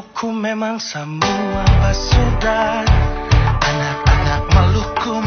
Maluku memang semua sudah Anak-anak Maluku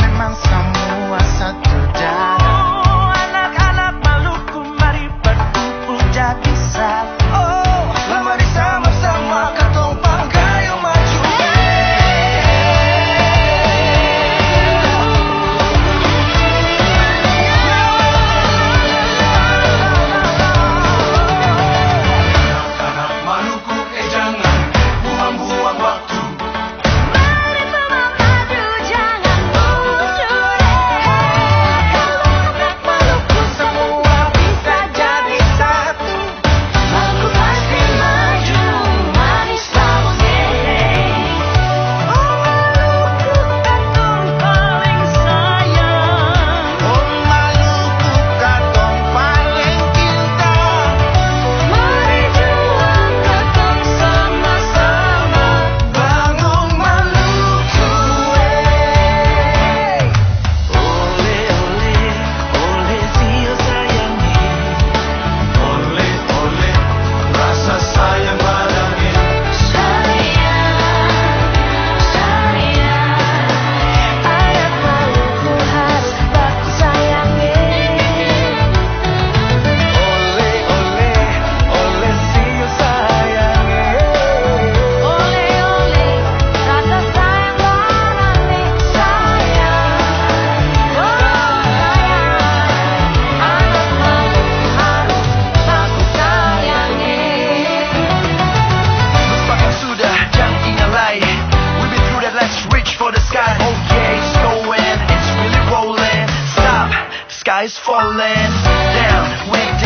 eyes falling down,